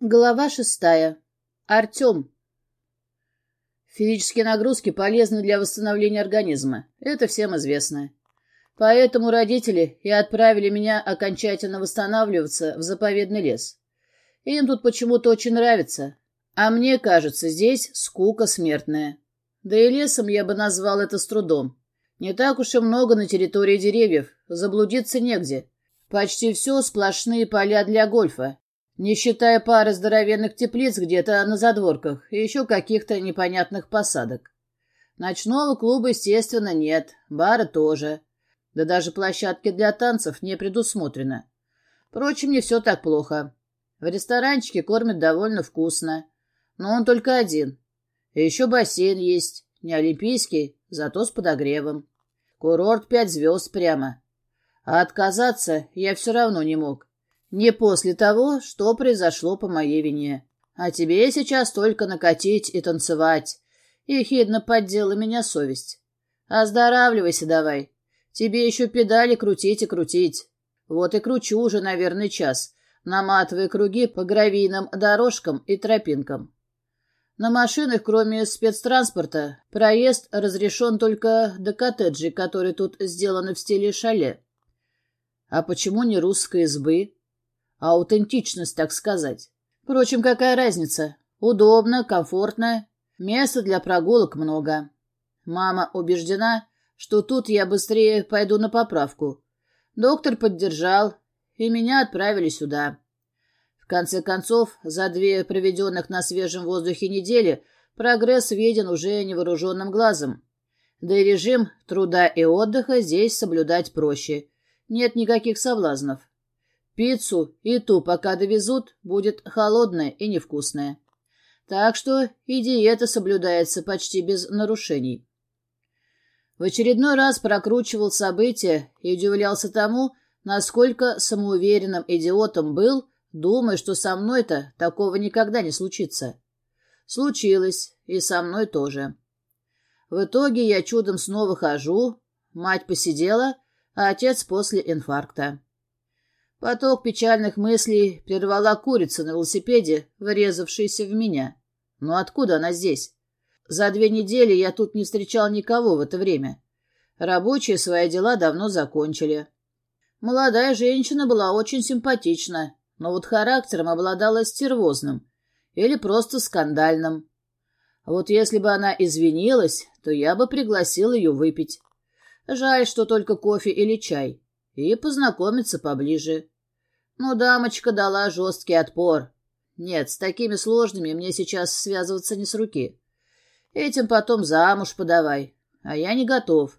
Глава шестая. Артем. Физические нагрузки полезны для восстановления организма. Это всем известно. Поэтому родители и отправили меня окончательно восстанавливаться в заповедный лес. Им тут почему-то очень нравится. А мне кажется, здесь скука смертная. Да и лесом я бы назвал это с трудом. Не так уж и много на территории деревьев, заблудиться негде. Почти все сплошные поля для гольфа, не считая пары здоровенных теплиц где-то на задворках и еще каких-то непонятных посадок. Ночного клуба, естественно, нет, бара тоже. Да даже площадки для танцев не предусмотрено. Впрочем, не все так плохо. В ресторанчике кормят довольно вкусно. Но он только один. И еще бассейн есть. Не олимпийский, зато с подогревом. Курорт пять звезд прямо. А отказаться я все равно не мог. Не после того, что произошло по моей вине. А тебе сейчас только накатить и танцевать. И хидно поддела меня совесть. Оздоравливайся давай. Тебе еще педали крутить и крутить. Вот и кручу уже, наверное, час, наматывая круги по гравийным дорожкам и тропинкам. На машинах, кроме спецтранспорта, проезд разрешен только до коттеджей, которые тут сделаны в стиле шале. А почему не русской избы? Аутентичность, так сказать. Впрочем, какая разница? Удобно, комфортно. Места для прогулок много. Мама убеждена, что тут я быстрее пойду на поправку. Доктор поддержал, и меня отправили сюда. В конце концов, за две проведенных на свежем воздухе недели прогресс виден уже невооруженным глазом. Да и режим труда и отдыха здесь соблюдать проще. Нет никаких соблазнов. Пиццу и ту, пока довезут, будет холодная и невкусная. Так что и диета соблюдается почти без нарушений. В очередной раз прокручивал события и удивлялся тому, насколько самоуверенным идиотом был, думая, что со мной-то такого никогда не случится. Случилось, и со мной тоже. В итоге я чудом снова хожу, мать посидела, а отец после инфаркта. Поток печальных мыслей прервала курица на велосипеде, врезавшаяся в меня. Но «Ну откуда она здесь? За две недели я тут не встречал никого в это время. Рабочие свои дела давно закончили. Молодая женщина была очень симпатична, но вот характером обладала стервозным или просто скандальным. Вот если бы она извинилась, то я бы пригласил ее выпить. Жаль, что только кофе или чай и познакомиться поближе. Но дамочка дала жесткий отпор. Нет, с такими сложными мне сейчас связываться не с руки. Этим потом замуж подавай, а я не готов.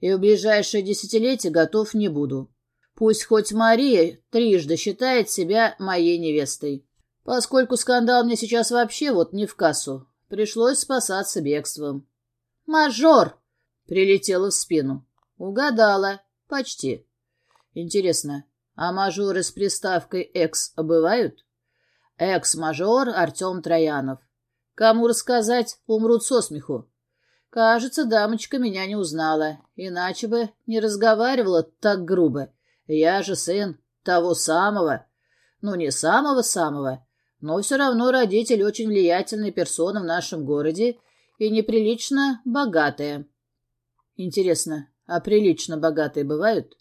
И в ближайшее десятилетие готов не буду. Пусть хоть Мария трижды считает себя моей невестой. Поскольку скандал мне сейчас вообще вот не в кассу, пришлось спасаться бегством. «Мажор!» — прилетела в спину. Угадала. Почти. Интересно, а мажоры с приставкой «экс» бывают? Экс-мажор Артем Троянов. Кому рассказать, умрут со смеху. Кажется, дамочка меня не узнала, иначе бы не разговаривала так грубо. Я же сын того самого. Ну, не самого-самого, но все равно родитель очень влиятельная персона в нашем городе и неприлично богатая. Интересно, а прилично богатые бывают?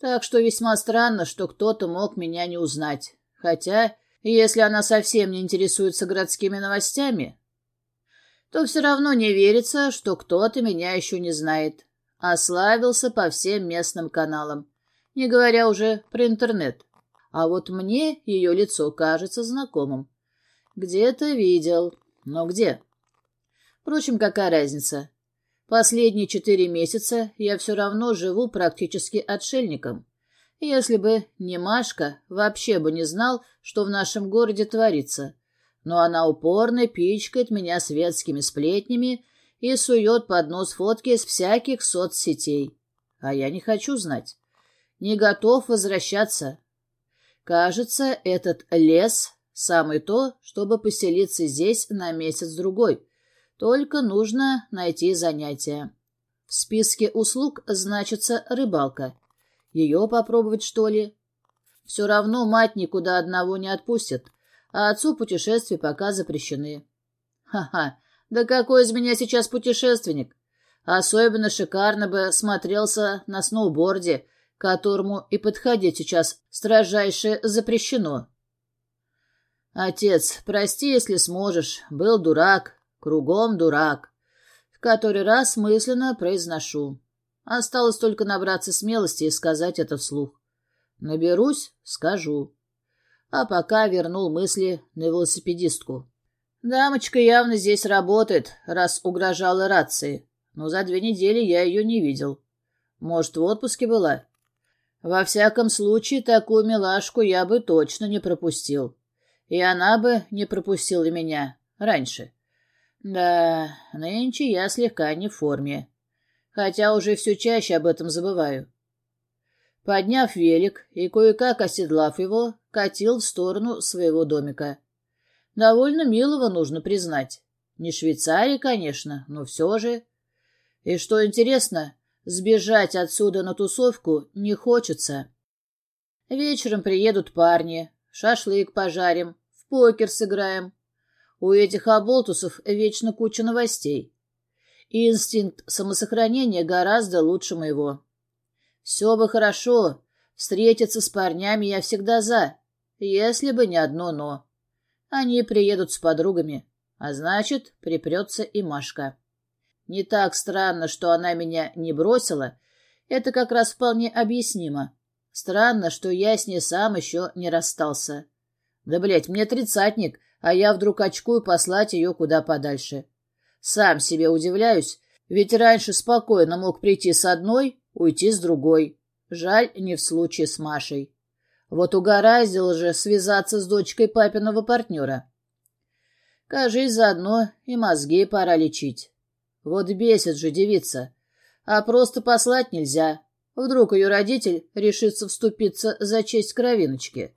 Так что весьма странно, что кто-то мог меня не узнать. Хотя, если она совсем не интересуется городскими новостями, то все равно не верится, что кто-то меня еще не знает. Ославился по всем местным каналам, не говоря уже про интернет. А вот мне ее лицо кажется знакомым. Где-то видел. Но где? Впрочем, какая разница? Последние четыре месяца я все равно живу практически отшельником. Если бы не Машка, вообще бы не знал, что в нашем городе творится. Но она упорно пичкает меня светскими сплетнями и сует под нос фотки из всяких соцсетей. А я не хочу знать. Не готов возвращаться. Кажется, этот лес — самый то, чтобы поселиться здесь на месяц-другой. Только нужно найти занятие. В списке услуг значится рыбалка. Ее попробовать, что ли? Все равно мать никуда одного не отпустит, а отцу путешествия пока запрещены. Ха-ха, да какой из меня сейчас путешественник? Особенно шикарно бы смотрелся на сноуборде, которому и подходить сейчас строжайше запрещено. Отец, прости, если сможешь, был дурак, кругом дурак. В который раз мысленно произношу. Осталось только набраться смелости и сказать это вслух. Наберусь — скажу. А пока вернул мысли на велосипедистку. Дамочка явно здесь работает, раз угрожала рации, но за две недели я ее не видел. Может, в отпуске была? Во всяком случае, такую милашку я бы точно не пропустил. И она бы не пропустила меня раньше. Да, нынче я слегка не в форме хотя уже все чаще об этом забываю. Подняв велик и кое-как оседлав его, катил в сторону своего домика. Довольно милого, нужно признать. Не Швейцария, конечно, но все же. И что интересно, сбежать отсюда на тусовку не хочется. Вечером приедут парни, шашлык пожарим, в покер сыграем. У этих оболтусов вечно куча новостей и инстинкт самосохранения гораздо лучше моего. Все бы хорошо, встретиться с парнями я всегда за, если бы не одно «но». Они приедут с подругами, а значит, припрется и Машка. Не так странно, что она меня не бросила, это как раз вполне объяснимо. Странно, что я с ней сам еще не расстался. Да, блядь, мне тридцатник, а я вдруг очкую послать ее куда подальше. Сам себе удивляюсь, ведь раньше спокойно мог прийти с одной, уйти с другой. Жаль, не в случае с Машей. Вот угораздило же связаться с дочкой папиного партнера. Кажись, заодно и мозги пора лечить. Вот бесит же девица. А просто послать нельзя. Вдруг ее родитель решится вступиться за честь кровиночки.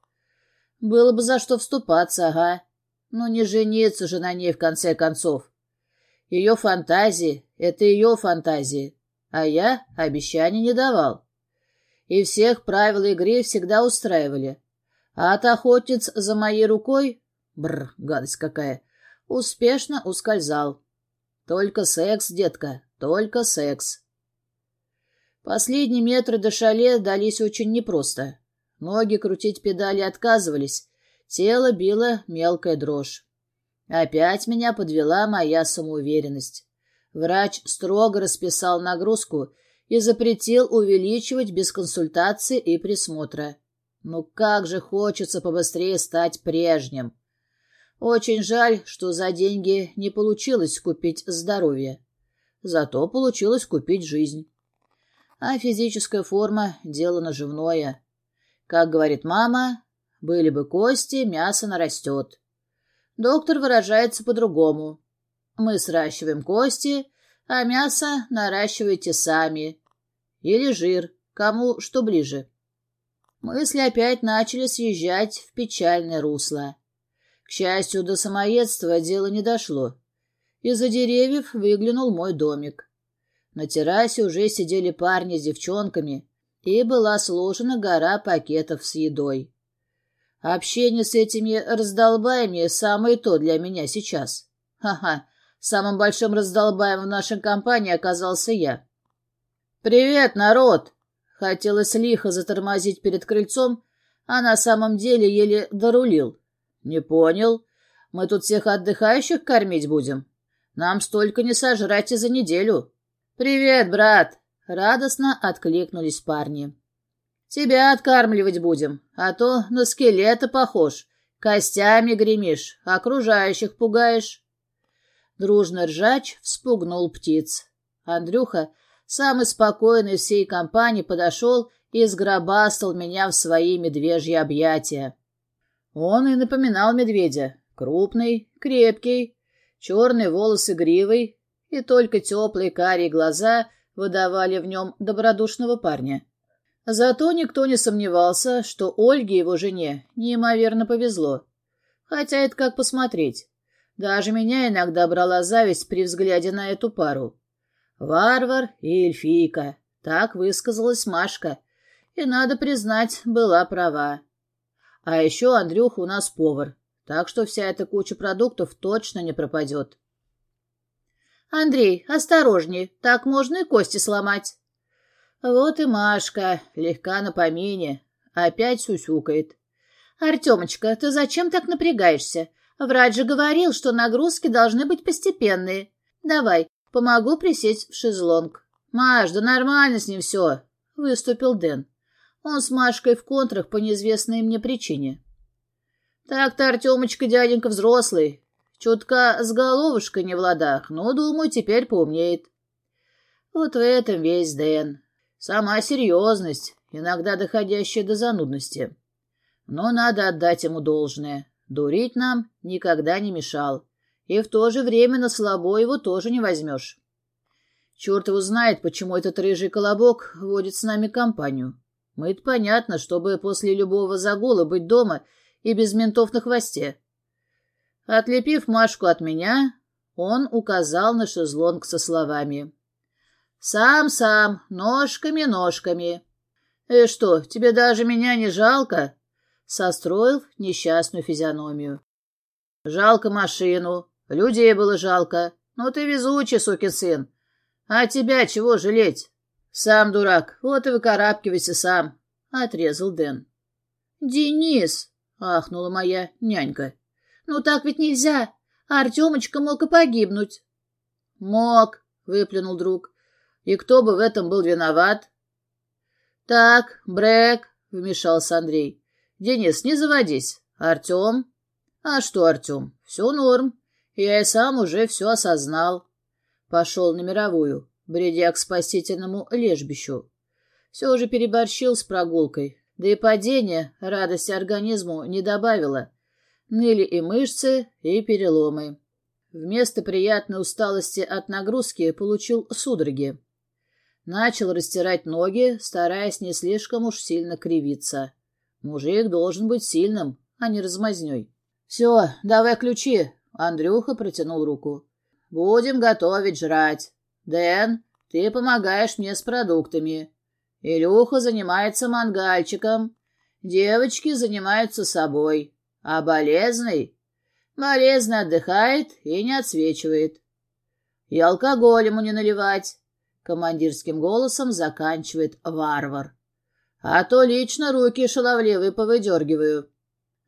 Было бы за что вступаться, ага. Но не жениться же на ней в конце концов. Ее фантазии — это ее фантазии, а я обещаний не давал. И всех правила игры всегда устраивали. А от охотниц за моей рукой, бр, гадость какая, успешно ускользал. Только секс, детка, только секс. Последние метры до шале дались очень непросто. Ноги крутить педали отказывались, тело било мелкая дрожь. Опять меня подвела моя самоуверенность. Врач строго расписал нагрузку и запретил увеличивать без консультации и присмотра. Ну как же хочется побыстрее стать прежним. Очень жаль, что за деньги не получилось купить здоровье. Зато получилось купить жизнь. А физическая форма — дело наживное. Как говорит мама, были бы кости, мясо нарастет. Доктор выражается по-другому. Мы сращиваем кости, а мясо наращиваете сами. Или жир, кому что ближе. Мысли опять начали съезжать в печальное русло. К счастью, до самоедства дело не дошло. Из-за деревьев выглянул мой домик. На террасе уже сидели парни с девчонками, и была сложена гора пакетов с едой. Общение с этими раздолбаями самое то для меня сейчас. Ха-ха, самым большим раздолбаем в нашей компании оказался я. «Привет, народ!» Хотелось лихо затормозить перед крыльцом, а на самом деле еле дорулил. «Не понял. Мы тут всех отдыхающих кормить будем? Нам столько не сожрать и за неделю». «Привет, брат!» — радостно откликнулись парни. Тебя откармливать будем, а то на скелета похож. Костями гремишь, окружающих пугаешь. Дружно ржач вспугнул птиц. Андрюха, самый спокойный всей компании, подошел и сгробастал меня в свои медвежьи объятия. Он и напоминал медведя. Крупный, крепкий, черные волосы гривой, и только теплые карие глаза выдавали в нем добродушного парня. Зато никто не сомневался, что Ольге, его жене, неимоверно повезло. Хотя это как посмотреть. Даже меня иногда брала зависть при взгляде на эту пару. Варвар и эльфийка. Так высказалась Машка. И, надо признать, была права. А еще Андрюха у нас повар. так что вся эта куча продуктов точно не пропадет. «Андрей, осторожней, так можно и кости сломать». Вот и Машка, легка на помине, опять сусюкает. «Артемочка, ты зачем так напрягаешься? Врач же говорил, что нагрузки должны быть постепенные. Давай, помогу присесть в шезлонг». «Маш, да нормально с ним все», — выступил Дэн. Он с Машкой в контрах по неизвестной мне причине. «Так-то Артемочка дяденька взрослый, чутка с головушкой не в ладах, но, думаю, теперь поумнеет». Вот в этом весь Дэн. Сама серьезность, иногда доходящая до занудности. Но надо отдать ему должное. Дурить нам никогда не мешал. И в то же время на слабо его тоже не возьмешь. Черт его знает, почему этот рыжий колобок водит с нами компанию. Мы-то понятно, чтобы после любого загула быть дома и без ментов на хвосте. Отлепив Машку от меня, он указал на шезлонг со словами. «Сам-сам, ножками-ножками». «И что, тебе даже меня не жалко?» Состроил несчастную физиономию. «Жалко машину, людей было жалко. Ну ты везучий, сукин сын. А тебя чего жалеть?» «Сам дурак, вот и выкарабкивайся сам», — отрезал Дэн. «Денис!» — ахнула моя нянька. «Ну так ведь нельзя. Артемочка мог и погибнуть». «Мог», — выплюнул друг. И кто бы в этом был виноват? — Так, Брэк, — вмешался Андрей. — Денис, не заводись. Артем? — А что, Артем? Все норм. Я и сам уже все осознал. Пошел на мировую, бредя к спасительному лежбищу. Все же переборщил с прогулкой, да и падение радости организму не добавило. Ныли и мышцы, и переломы. Вместо приятной усталости от нагрузки получил судороги. Начал растирать ноги, стараясь не слишком уж сильно кривиться. Мужик должен быть сильным, а не размазней. «Все, давай ключи!» Андрюха протянул руку. «Будем готовить жрать. Дэн, ты помогаешь мне с продуктами. Илюха занимается мангальчиком. Девочки занимаются собой. А болезный? Болезный отдыхает и не отсвечивает. И алкоголь ему не наливать. Командирским голосом заканчивает варвар. А то лично руки шаловливые повыдергиваю.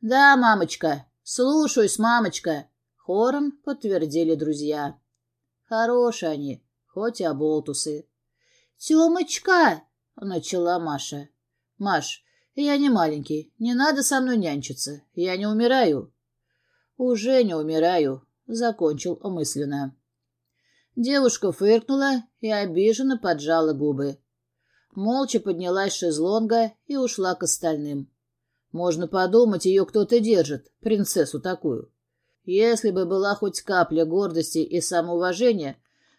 Да, мамочка, слушаюсь, мамочка. Хором подтвердили друзья. Хорошие они, хоть и оболтусы. Тёмочка, начала Маша. Маш, я не маленький, не надо со мной нянчиться, я не умираю. Уже не умираю, закончил мысленно. Девушка фыркнула и обиженно поджала губы. Молча поднялась с шезлонга и ушла к остальным. Можно подумать, ее кто-то держит, принцессу такую. Если бы была хоть капля гордости и самоуважения,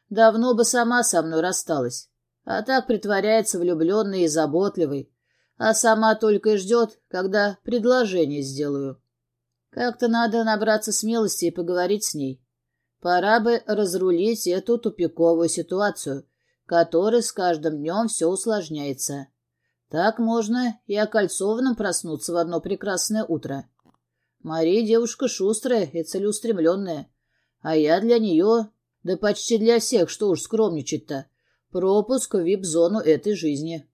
давно бы сама со мной рассталась. А так притворяется влюбленной и заботливой, а сама только и ждет, когда предложение сделаю. Как-то надо набраться смелости и поговорить с ней. Пора бы разрулить эту тупиковую ситуацию, которая с каждым днем все усложняется. Так можно и окольцованным проснуться в одно прекрасное утро. Мария девушка шустрая и целеустремленная, а я для нее, да почти для всех, что уж скромничать-то, пропуск в вип-зону этой жизни.